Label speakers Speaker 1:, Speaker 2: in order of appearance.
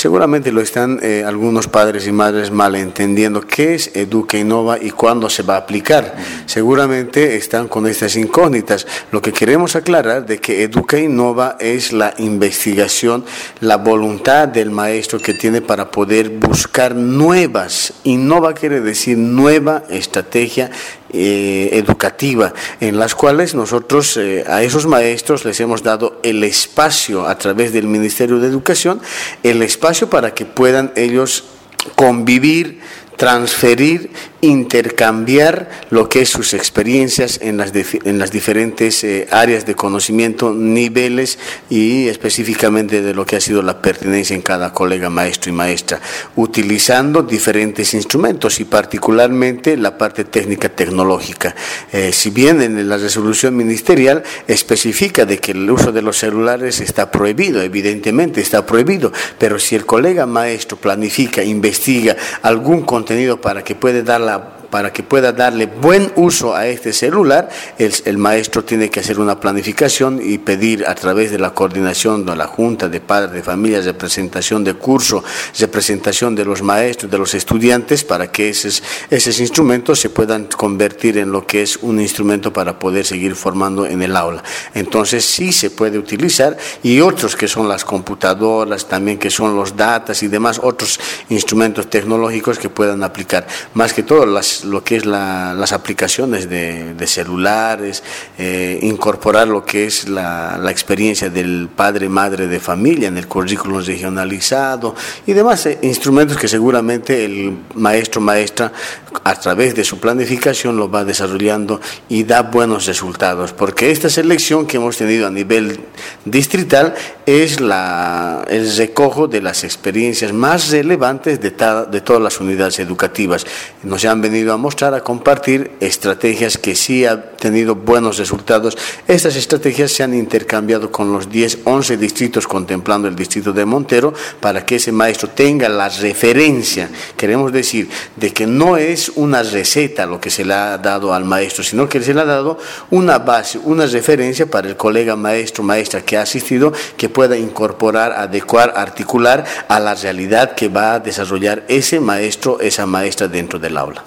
Speaker 1: seguramente lo están eh, algunos padres y madres malentendiendo qué es Educa Innova y cuándo se va a aplicar. Seguramente están con estas incógnitas. Lo que queremos aclarar de que Educa Innova es la investigación, la voluntad del maestro que tiene para poder buscar nuevas. Innova quiere decir nueva estrategia eh, educativa, en las cuales nosotros eh, a esos maestros les hemos dado el espacio a través del Ministerio de Educación, el espacio para que puedan ellos convivir, transferir intercambiar lo que es sus experiencias en las, en las diferentes eh, áreas de conocimiento, niveles y específicamente de lo que ha sido la pertenencia en cada colega maestro y maestra, utilizando diferentes instrumentos y particularmente la parte técnica tecnológica. Eh, si bien en la resolución ministerial especifica de que el uso de los celulares está prohibido, evidentemente está prohibido, pero si el colega maestro planifica, investiga algún contenido para que pueda dar la para que pueda darle buen uso a este celular, el, maestro tiene que hacer una planificación y pedir a través de la coordinación de la Junta de Padres de Familias, representación de curso, representación de los maestros, de los estudiantes, para que esos, esos instrumentos se puedan convertir en lo que es un instrumento para poder seguir formando en el aula. Entonces sí se puede utilizar y otros que son las computadoras, también que son los datas y demás, otros instrumentos tecnológicos que puedan aplicar. Más que todo las lo que es las aplicaciones de, celulares, eh, incorporar lo que es la, experiencia del padre, madre de familia en el currículum regionalizado y demás eh, instrumentos que seguramente el maestro, maestra, a través de su planificación lo va desarrollando y da buenos resultados, porque esta selección que hemos tenido a nivel distrital es la, el recojo de las experiencias más relevantes de, de todas las unidades educativas. Nos han a mostrar, a compartir estrategias que sí han tenido buenos resultados. Estas estrategias se han intercambiado con los 10, 11 distritos contemplando el distrito de Montero para que ese maestro tenga la referencia, queremos decir, de que no es una receta lo que se le ha dado al maestro, sino que se le ha dado una base, una referencia para el colega maestro, maestra que ha asistido, que pueda incorporar, adecuar, articular a la realidad que va a desarrollar ese maestro, esa maestra dentro del aula.